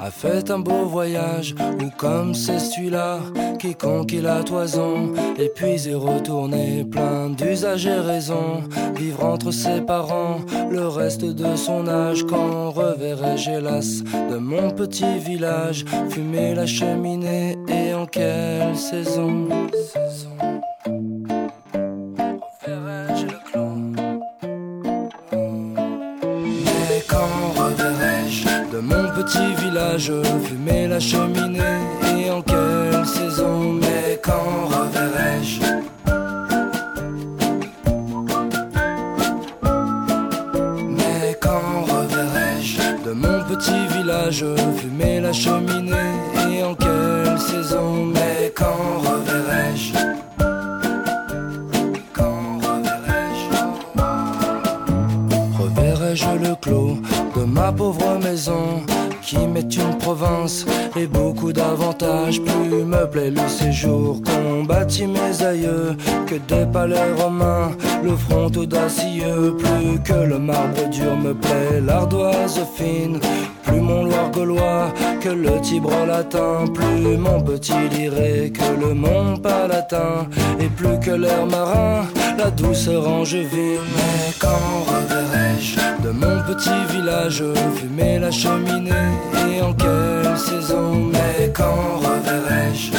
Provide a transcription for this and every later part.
a fait un beau voyage, ou comme c'est celui-là qui conquit la toison, et puis est retourné plein d'usages et raisons, vivre entre ses parents le reste de son âge, quand reverrai-je hélas de mon petit village, fumer la cheminée et en quelle saison? Petit village, fumer la cheminée. Et en quelle saison, mais quand reverrai-je? Mais quand reverrai-je? De mon petit village, beaucoup d'avantages. Plus me plaît le séjour qu'ont bâti mes aïeux que des palais romains, le front audacieux. Plus que le marbre dur me plaît l'ardoise fine. Plus mon Loire gaulois que le Tibre latin, plus mon petit liré que le mont palatin, et plus que l'air marin, la douceur angevine. Mais quand reverrai-je de mon petit village? Fumer la cheminée et en quelle Mais quand reverrai-je?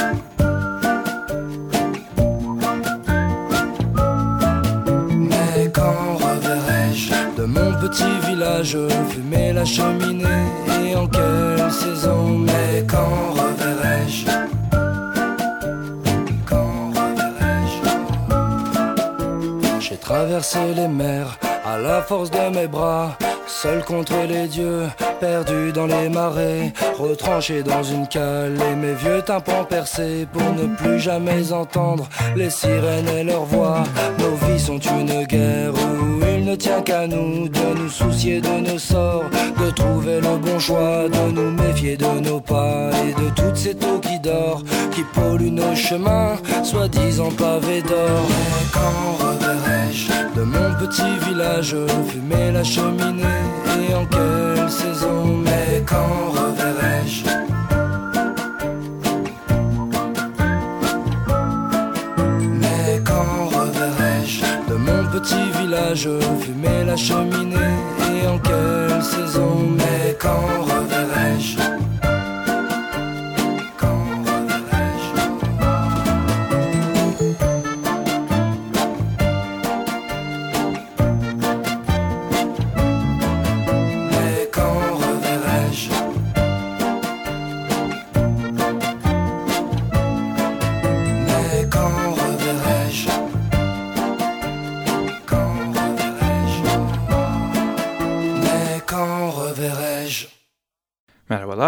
Mais quand reverrai-je? De mon petit village fumer la cheminée et en quelle saison? Mais quand reverrai-je? Quand reverrai-je? J'ai traversé les mers à la force de mes bras, seul contre les dieux, perdu dans les marais, retranché dans une cale et mes vieux tympans percés pour ne plus jamais entendre les sirènes et leurs voix. Nos vies sont une guerre où il ne tient qu'à nous de nous soucier de nos sorts, de trouver le bon choix, de nous méfier de nos pas et de toutes ces taux qui dorent, qui polluent nos chemins, soi-disant pavés d'or. quand reverrai-je de mon petit village fumer la cheminée et en quelle saison mais quand reverrai-je? Mais quand reverrai-je? De mon petit village fumer la cheminée et en quelle saison mais quand reverrai-je?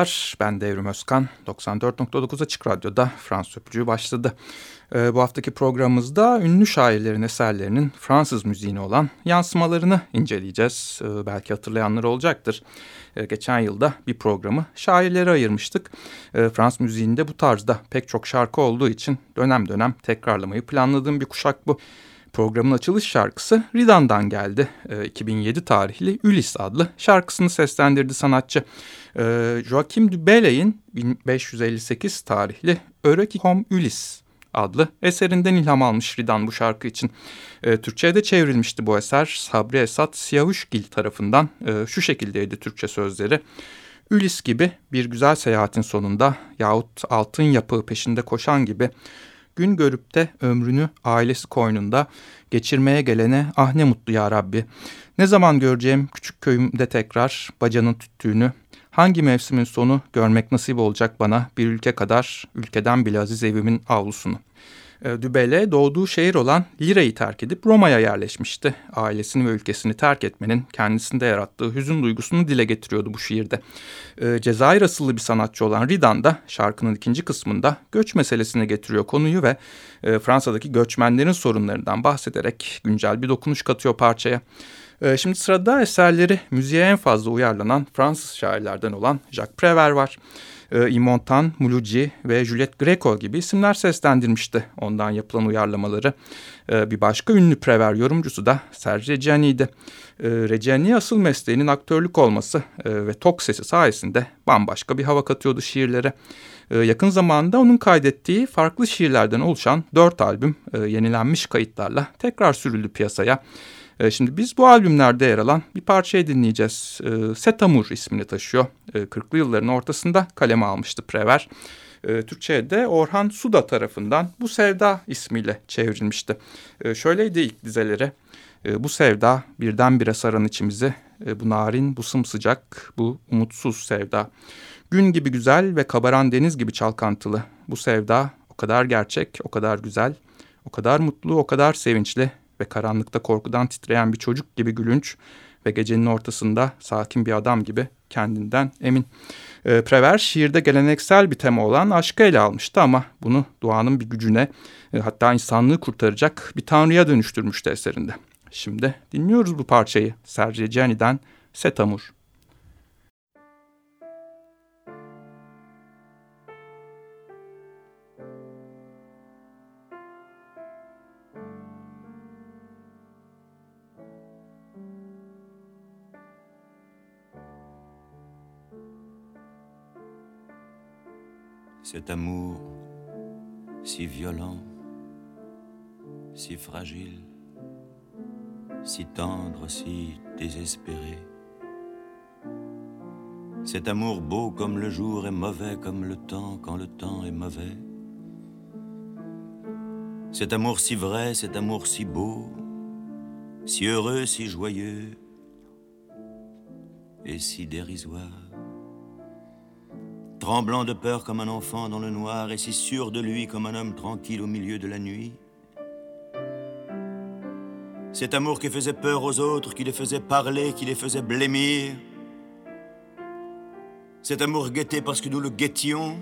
Merhabalar, ben Devrim Özkan. 94.9 Açık Radyo'da Fransız Öpücüğü başladı. Ee, bu haftaki programımızda ünlü şairlerin eserlerinin Fransız müziğine olan yansımalarını inceleyeceğiz. Ee, belki hatırlayanlar olacaktır. Ee, geçen yılda bir programı şairlere ayırmıştık. Ee, Fransız müziğinde bu tarzda pek çok şarkı olduğu için dönem dönem tekrarlamayı planladığım bir kuşak bu. Programın açılış şarkısı Ridan'dan geldi. E, 2007 tarihli Ulysse adlı şarkısını seslendirdi sanatçı. E, Joachim du Bellay'in 1558 tarihli Öreki Hom Ulysse adlı eserinden ilham almış Ridan bu şarkı için. E, Türkçe'ye de çevrilmişti bu eser. Sabri Esat Siyavuşgil tarafından e, şu şekildeydi Türkçe sözleri. Ulysse gibi bir güzel seyahatin sonunda yahut altın yapı peşinde koşan gibi gün görüp de ömrünü ailesi koynunda geçirmeye gelene ah ne mutlu ya Rabbi. Ne zaman göreceğim küçük köyümde tekrar bacanın tüttüğünü, hangi mevsimin sonu görmek nasip olacak bana bir ülke kadar ülkeden bile aziz evimin avlusunu.'' E, Dübele doğduğu şehir olan Lira'yı terk edip Roma'ya yerleşmişti. Ailesini ve ülkesini terk etmenin kendisinde yarattığı hüzün duygusunu dile getiriyordu bu şiirde. E, Cezayir asıllı bir sanatçı olan Ridan da şarkının ikinci kısmında göç meselesine getiriyor konuyu ve e, Fransa'daki göçmenlerin sorunlarından bahsederek güncel bir dokunuş katıyor parçaya. Şimdi sırada eserleri müziğe en fazla uyarlanan Fransız şairlerden olan Jacques Prévert var. E, Imontan, Mulucci ve Juliette Greco gibi isimler seslendirmişti ondan yapılan uyarlamaları. E, bir başka ünlü prever yorumcusu da Serge Reggiani'ydi. E, asıl mesleğinin aktörlük olması e, ve tok sesi sayesinde bambaşka bir hava katıyordu şiirlere. E, yakın zamanda onun kaydettiği farklı şiirlerden oluşan dört albüm e, yenilenmiş kayıtlarla tekrar sürüldü piyasaya. E, şimdi biz bu albümlerde yer alan bir parçayı dinleyeceğiz. E, Setamur ismini taşıyor. E, 40'lı yılların ortasında kaleme almıştı Prever. E, Türkçe'ye Orhan Suda tarafından Bu Sevda ismiyle çevrilmişti. E, şöyleydi ilk dizeleri. E, bu sevda birdenbire saran içimizi, e, bu narin, bu sımsıcak, bu umutsuz sevda. Gün gibi güzel ve kabaran deniz gibi çalkantılı. Bu sevda o kadar gerçek, o kadar güzel, o kadar mutlu, o kadar sevinçli ve karanlıkta korkudan titreyen bir çocuk gibi gülünç ve gecenin ortasında sakin bir adam gibi kendinden emin. E, Prever şiirde geleneksel bir tema olan aşkı ele almıştı ama bunu doğanın bir gücüne e, hatta insanlığı kurtaracak bir tanrıya dönüştürmüştü eserinde. Şimdi dinliyoruz bu parçayı Sergio Gianni'den Setamur. Cet amour si violent, si fragile, si tendre, si désespéré. Cet amour beau comme le jour est mauvais comme le temps quand le temps est mauvais. Cet amour si vrai, cet amour si beau, si heureux, si joyeux et si dérisoire tremblant de peur comme un enfant dans le noir et si sûr de lui comme un homme tranquille au milieu de la nuit. Cet amour qui faisait peur aux autres, qui les faisait parler, qui les faisait blêmir. Cet amour guetté parce que nous le guettions,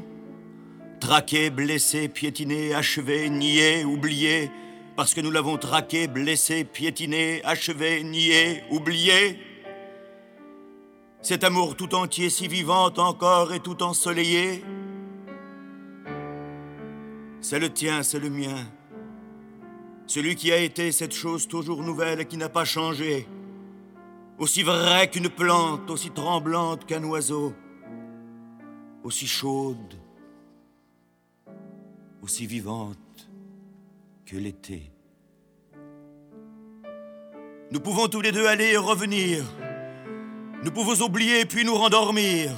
traqué, blessé, piétiné, achevé, nié, oublié, parce que nous l'avons traqué, blessé, piétiné, achevé, nié, oublié. Cet amour tout entier, si vivant encore et tout ensoleillé, c'est le tien, c'est le mien. Celui qui a été cette chose toujours nouvelle et qui n'a pas changé, aussi vrai qu'une plante, aussi tremblante qu'un oiseau, aussi chaude, aussi vivante que l'été. Nous pouvons tous les deux aller et revenir nous pouvons oublier puis nous rendormir.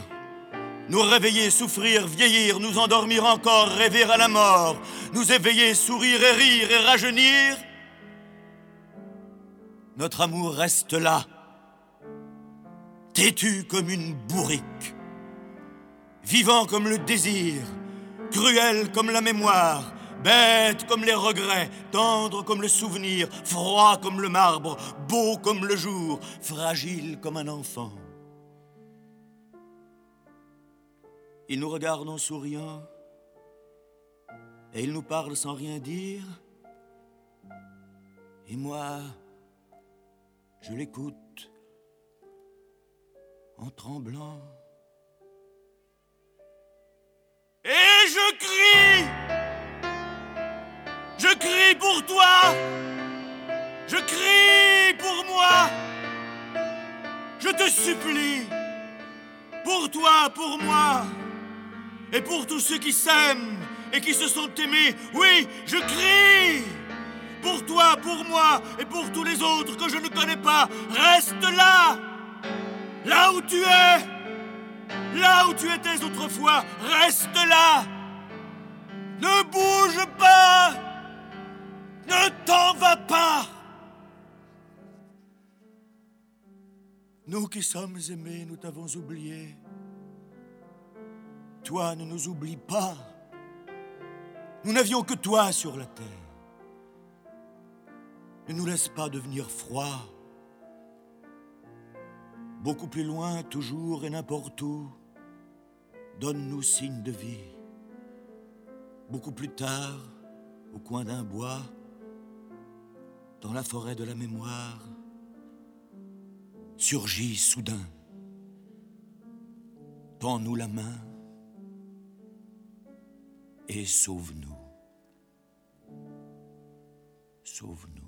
Nous réveiller, souffrir, vieillir, nous endormir encore, rêver à la mort, nous éveiller, sourire et rire et rajeunir. Notre amour reste là, têtu comme une bourrique, vivant comme le désir, cruel comme la mémoire, Bête comme les regrets, tendre comme le souvenir, froid comme le marbre, beau comme le jour, fragile comme un enfant. Il nous regarde en souriant et il nous parle sans rien dire. Et moi, je l'écoute en tremblant. Pour moi. Et pour tous ceux qui s'aiment et qui se sont aimés. Oui, je crie. Pour toi, pour moi et pour tous les autres que je ne connais pas. Reste là. Là où tu es. Là où tu étais autrefois. Reste là. Ne bouge pas. Ne t'en vas pas Nous qui sommes aimés, nous t'avons oublié. Toi, ne nous oublie pas. Nous n'avions que toi sur la terre. Ne nous laisse pas devenir froid. Beaucoup plus loin, toujours et n'importe où, donne-nous signe de vie. Beaucoup plus tard, au coin d'un bois, dans la forêt de la mémoire, surgit soudain. Tends-nous la main, et sauve-nous. Sauve-nous.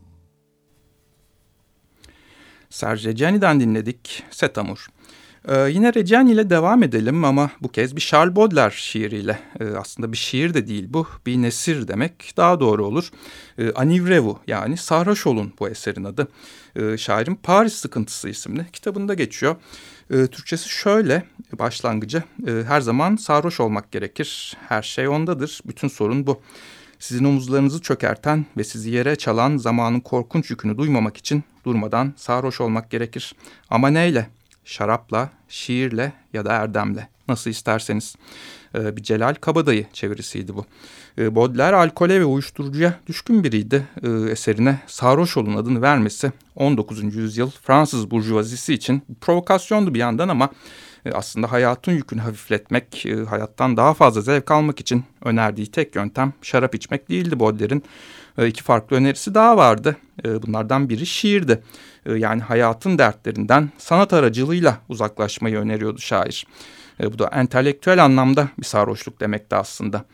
Serge Reggiani'den dinledik Setamur. Ee, yine Reggiani ile devam edelim ama bu kez bir Charles Baudelaire şiiriyle. Ee, aslında bir şiir de değil bu, bir nesir demek daha doğru olur. Ee, Anivrevu yani Sarhoş olun bu eserin adı. Ee, şairin Paris Sıkıntısı isimli kitabında geçiyor. Ee, Türkçesi şöyle başlangıcı. Ee, her zaman sarhoş olmak gerekir. Her şey ondadır. Bütün sorun bu. Sizin omuzlarınızı çökerten ve sizi yere çalan zamanın korkunç yükünü duymamak için durmadan sarhoş olmak gerekir. Ama neyle? Şarapla, şiirle ya da erdemle. Nasıl isterseniz. Ee, bir Celal Kabadayı çevirisiydi bu. Ee, Baudelaire alkole ve uyuşturucuya düşkün biriydi. Ee, eserine Sarhoş olun adını vermesi 19. yüzyıl Fransız burjuvazisi için provokasyondu bir yandan ama e, aslında hayatın yükünü hafifletmek, e, hayattan daha fazla zevk almak için önerdiği tek yöntem şarap içmek değildi Baudelaire'in. E, iki farklı önerisi daha vardı. Bunlardan biri şiirdi. Yani hayatın dertlerinden sanat aracılığıyla uzaklaşmayı öneriyordu şair. Bu da entelektüel anlamda bir sarhoşluk demekti aslında.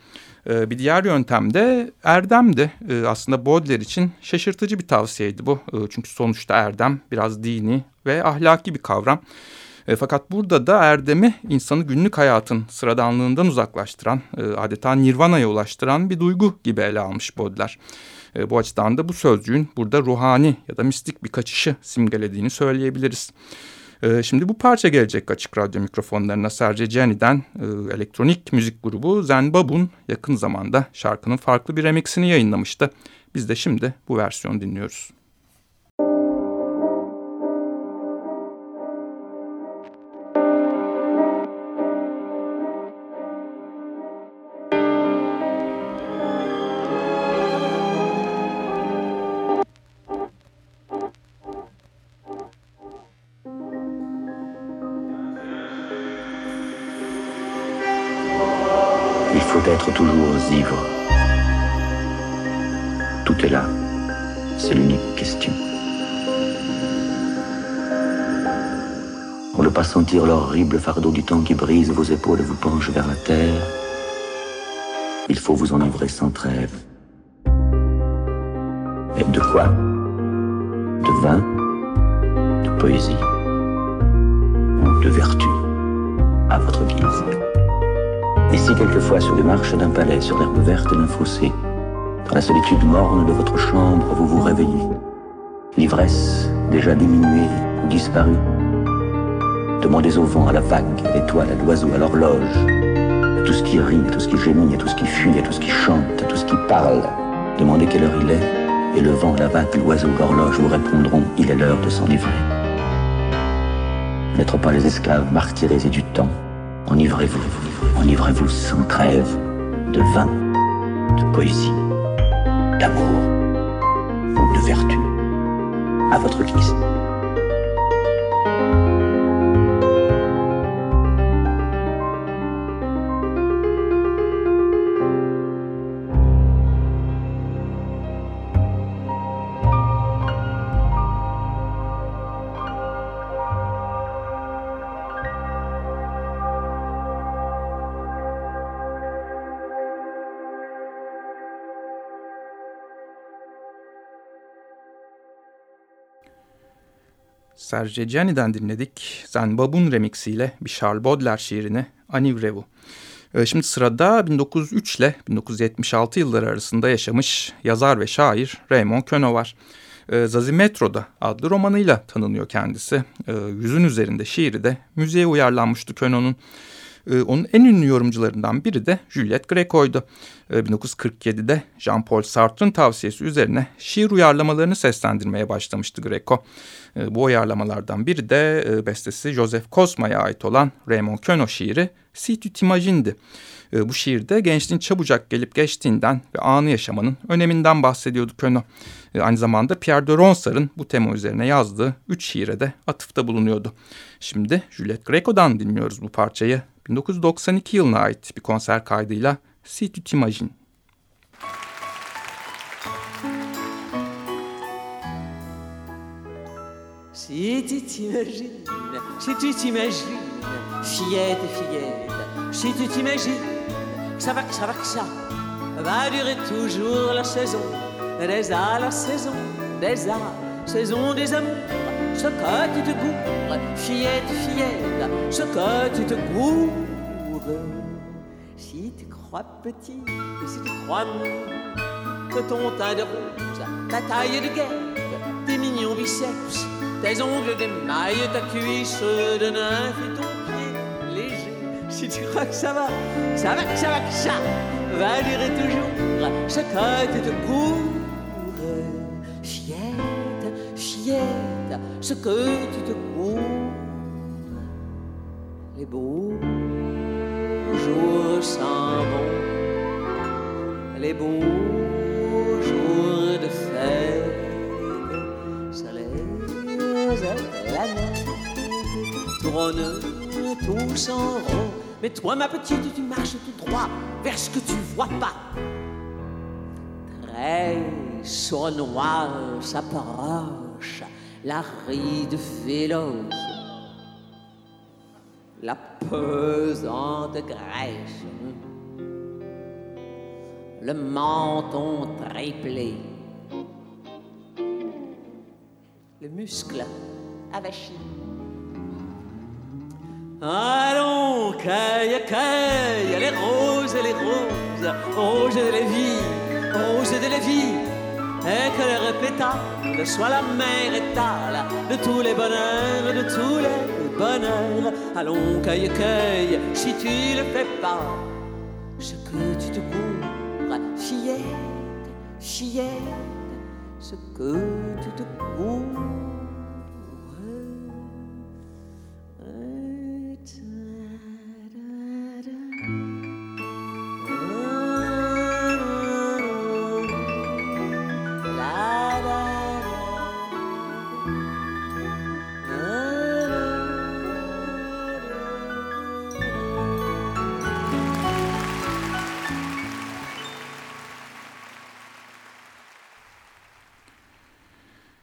Bir diğer yöntem de erdemdi. Aslında Baudelaire için şaşırtıcı bir tavsiyeydi bu. Çünkü sonuçta erdem biraz dini ve ahlaki bir kavram. E, fakat burada da erdemi insanı günlük hayatın sıradanlığından uzaklaştıran, e, adeta nirvana'ya ulaştıran bir duygu gibi ele almış Baudelaire. E, bu açıdan da bu sözcüğün burada ruhani ya da mistik bir kaçışı simgelediğini söyleyebiliriz. E, şimdi bu parça gelecek açık radyo mikrofonlarına Serge Gianni'den e, elektronik müzik grubu Zenbabun yakın zamanda şarkının farklı bir remixini yayınlamıştı. Biz de şimdi bu versiyonu dinliyoruz. Toujours ivre. Tout est là. C'est l'unique question. Pour ne pas sentir l'horrible fardeau du temps qui brise vos épaules et vous penche vers la terre, il faut vous enivrer sans trêve. Et de quoi? De vin? De poésie? De vertu? À votre guise. Et si quelquefois sur les marches d'un palais, sur l'herbe verte d'un fossé, dans la solitude morne de votre chambre, vous vous réveillez, l'ivresse déjà diminuée ou disparue, demandez au vent, à la vague, à l'étoile, à l'oiseau, à l'horloge, à tout ce qui rit, à tout ce qui gémit, à tout ce qui fuit, à tout ce qui chante, à tout ce qui parle, demandez quelle heure il est, et le vent, la vague, l'oiseau, l'horloge vous répondront, il est l'heure de s'enivrer. N'être pas les esclaves martyrisés du temps, enivrez-vous. Enivrez-vous sans trêve de vin, de poésie, d'amour ou de vertu à votre guise. Serge Gianni'den dinledik. Zenbabun remixiyle bir Charles Baudelaire şiirini Anivrevu. Ee, şimdi sırada 1903 ile 1976 yılları arasında yaşamış yazar ve şair Raymond Queneau var. Ee, Zazimetro'da adlı romanıyla tanınıyor kendisi. Ee, yüzün üzerinde şiiri de müziğe uyarlanmıştı Queneau'nun. Onun en ünlü yorumcularından biri de Juliette Greco'ydu. 1947'de Jean-Paul Sartre'ın tavsiyesi üzerine şiir uyarlamalarını seslendirmeye başlamıştı Greco. E, bu uyarlamalardan biri de e, bestesi Joseph Cosma'ya ait olan Raymond Queneau şiiri Si tu bu şiirde gençliğin çabucak gelip geçtiğinden ve anı yaşamanın öneminden bahsediyordu Queneau. Aynı zamanda Pierre de Ronsard'ın bu tema üzerine yazdığı üç şiire de atıfta bulunuyordu. Şimdi Juliette Greco'dan dinliyoruz bu parçayı. 1992 yılına ait bir konser kaydıyla Si tu t'imagines. Si tu t'imagines, si tu t'imagines, fillette, fillette, si tu t'imagines, ça va, ça va, ça, va durer toujours la saison des A, la saison des A, saison des amours. Ce que tu te gourres, fillette, fillette, ce que tu te gourres. Si tu crois petit, si tu crois que ton teint de rose, ta taille de guêpe, tes mignons biceps, tes ongles d'émail, ta cuisse de nymphe et ton pied léger. Si tu crois que ça va, ça va, que ça va, que ça va durer toujours ce que tu te gourres. Ce que tu te cours. Les beaux jours s'en vont, les beaux jours de fête, laisse la neige, tourne tous en rond. Mais toi, ma petite, tu marches tout droit vers ce que tu vois pas. Très sournois s'approche la ride véloce, la pesante graisse, le menton triplé, le muscle avachi. Allons, cueille, cueille, les roses les roses, roses de la vie, roses de la vie et que le répétable soit la mère étale de tous les bonheurs, de tous les bonheurs. Allons, cueille, cueille, si tu le fais pas, ce que tu te cours, fillette, fillette, ce que tu te cours.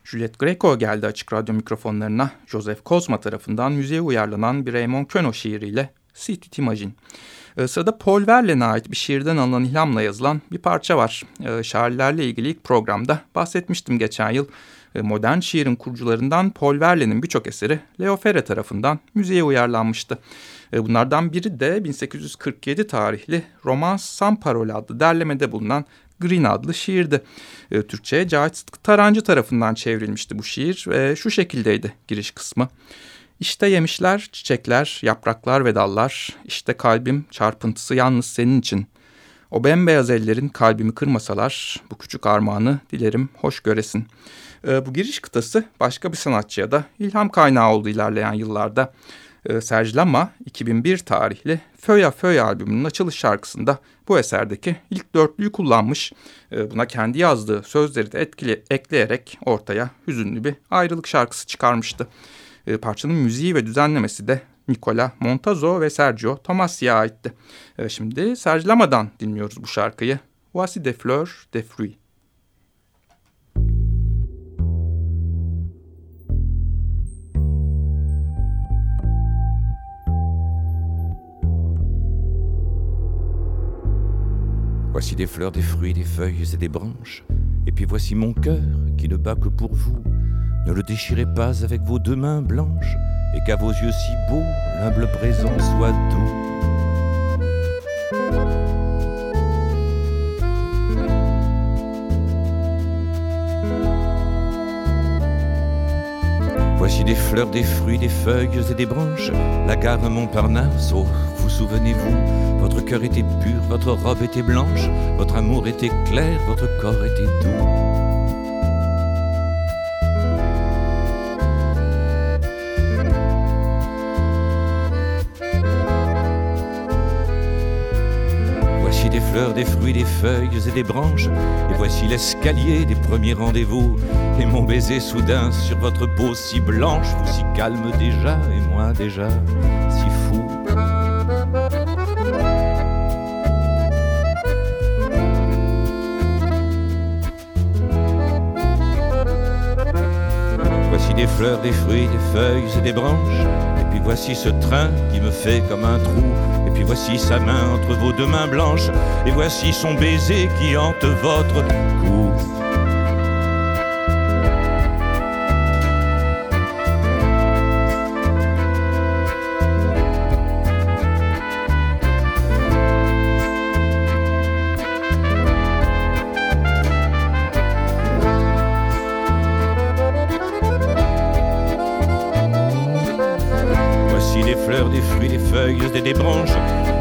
Juliet Greco geldi açık radyo mikrofonlarına. Joseph Kozma tarafından müziğe uyarlanan bir Raymond Queneau şiiriyle City Imagine. Ee, sırada Paul Verlaine'e ait bir şiirden alınan ilhamla yazılan bir parça var. Ee, şairlerle ilgili ilk programda bahsetmiştim geçen yıl. Ee, modern şiirin kurucularından Paul Verlaine'in birçok eseri Leo Ferre tarafından müziğe uyarlanmıştı. Bunlardan biri de 1847 tarihli Romans Sans Parole adlı derlemede bulunan Green adlı şiirdi. E, Türkçe'ye Cahit Tarancı tarafından çevrilmişti bu şiir ve şu şekildeydi giriş kısmı. İşte yemişler, çiçekler, yapraklar ve dallar. İşte kalbim çarpıntısı yalnız senin için. O bembeyaz ellerin kalbimi kırmasalar bu küçük armağanı dilerim hoş göresin. E, bu giriş kıtası başka bir sanatçıya da ilham kaynağı oldu ilerleyen yıllarda. E, Serge Lama 2001 tarihli Föya Föya albümünün açılış şarkısında bu eserdeki ilk dörtlüyü kullanmış. E, buna kendi yazdığı sözleri de etkili, ekleyerek ortaya hüzünlü bir ayrılık şarkısı çıkarmıştı. E, parçanın müziği ve düzenlemesi de Nicola Montazzo ve Sergio Tomasi'ye aitti. Şimdi Serge Lama'dan dinliyoruz bu şarkıyı. Voici des fleurs, des fruits. Voici des fleurs, des fruits, des feuilles et des branches. Et puis voici mon cœur qui ne bat que pour vous. Ne le déchirez pas avec vos deux mains blanches, et qu'à vos yeux si beaux, l'humble présent soit doux. Voici des fleurs, des fruits, des feuilles et des branches, la gare Montparnasse, oh, vous souvenez-vous, votre cœur était pur, votre robe était blanche, votre amour était clair, votre corps était doux. Voici des fleurs, des fruits, des feuilles et des branches, et voici l'escalier des premiers rendez-vous, et mon baiser soudain sur votre peau si blanche, vous si calme déjà, et moi déjà des fleurs, des fruits, des feuilles et des branches, et puis voici ce train qui me fait comme un trou, puis voici sa main entre vos deux mains blanches, et voici son baiser qui hante votre cou.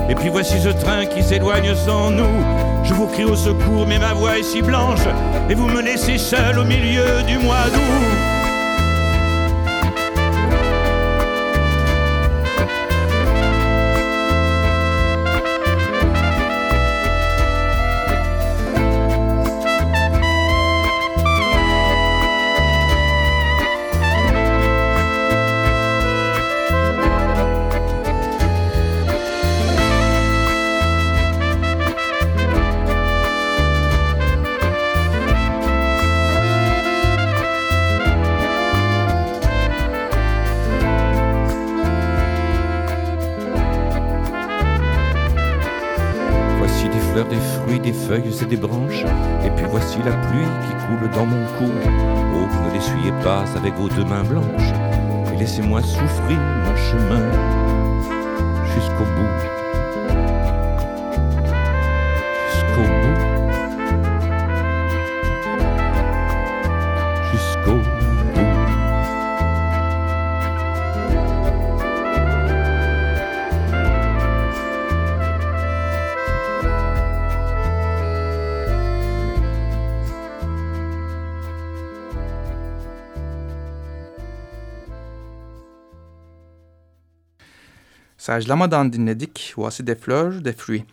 Et puis voici ce train qui s'éloigne sans nous. Je vous crie au secours, mais ma voix est si blanche. Et vous me laissez seul au milieu du mois d'août. Feuilles et des branches, et puis voici la pluie qui coule dans mon cou. Oh, ne l'essuyez pas avec vos deux mains blanches, et laissez-moi souffrir mon chemin jusqu'au bout. Serge Lama'dan dinledik Voici des Fleurs des Fruits.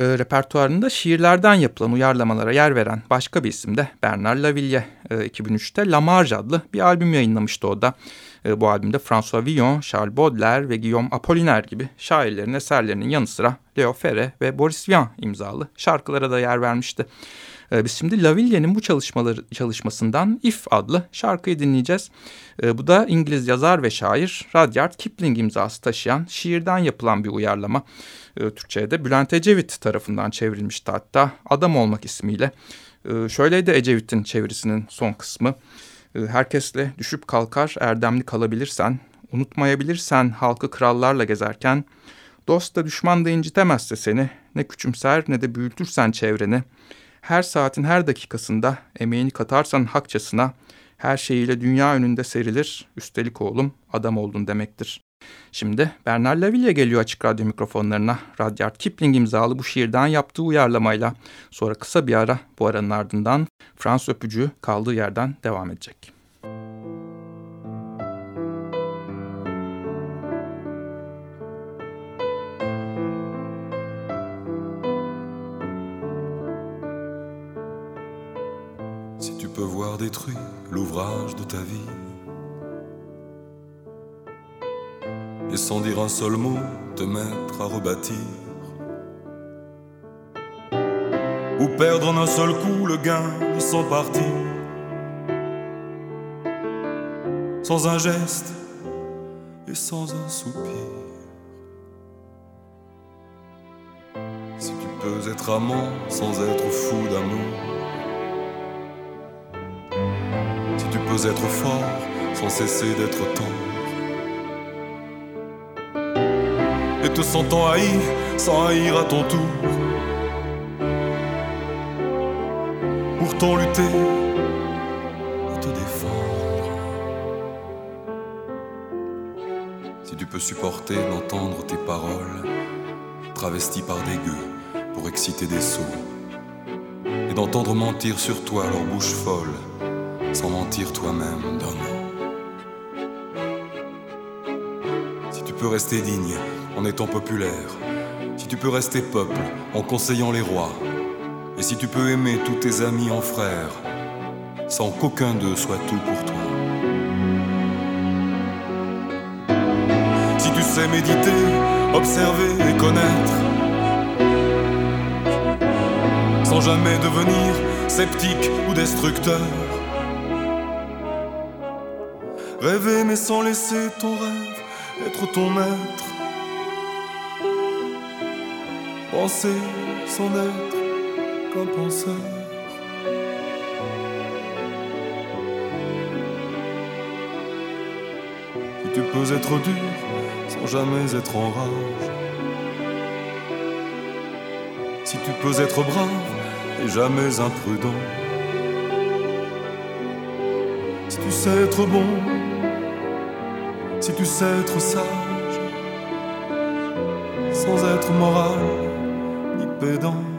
E, repertuarında şiirlerden yapılan uyarlamalara yer veren başka bir isim de Bernard Lavilliers. E, 2003'te La Marge adlı bir albüm yayınlamıştı o da. E, bu albümde François Villon, Charles Baudelaire ve Guillaume Apollinaire gibi şairlerin eserlerinin yanı sıra Leo Ferre ve Boris Vian imzalı şarkılara da yer vermişti. Ee, biz şimdi Lavillie'nin bu çalışmaları çalışmasından If adlı şarkıyı dinleyeceğiz. Ee, bu da İngiliz yazar ve şair Rudyard Kipling imzası taşıyan şiirden yapılan bir uyarlama. Ee, Türkçe'ye de Bülent Ecevit tarafından çevrilmişti hatta Adam Olmak ismiyle. Şöyleydi Ecevit'in çevirisinin son kısmı. Herkesle düşüp kalkar erdemli kalabilirsen, unutmayabilirsen halkı krallarla gezerken, dost da düşman da incitemezse seni, ne küçümser ne de büyütürsen çevreni, her saatin her dakikasında emeğini katarsan hakçasına her şeyiyle dünya önünde serilir. Üstelik oğlum adam oldun demektir. Şimdi Bernard Laville geliyor açık radyo mikrofonlarına. Rudyard Kipling imzalı bu şiirden yaptığı uyarlamayla. Sonra kısa bir ara bu aranın ardından Fransız öpücüğü kaldığı yerden devam edecek. Détruit l'ouvrage de ta vie. Et sans dire un seul mot, te mettre à rebâtir. Ou perdre en un seul coup le gain de son parti. Sans un geste et sans un soupir. Si tu peux être amant sans être fou d'amour être fort sans cesser d'être tendre. Et te sentant haï sans haïr à ton tour. Pourtant lutter et te défendre. Si tu peux supporter d'entendre tes paroles travesties par des gueux pour exciter des sots. Et d'entendre mentir sur toi leur bouche folle sans mentir toi-même d'un Si tu peux rester digne en étant populaire, si tu peux rester peuple en conseillant les rois, et si tu peux aimer tous tes amis en frères, sans qu'aucun d'eux soit tout pour toi. Si tu sais méditer, observer et connaître, sans jamais devenir sceptique ou destructeur, Rêver mais sans laisser ton rêve être ton maître. penser sans être qu'un penseur. Si tu peux être dur sans jamais être en rage. Si tu peux être brave et jamais imprudent. Sais être bon, si tu sais être sage, sans être moral ni pédant.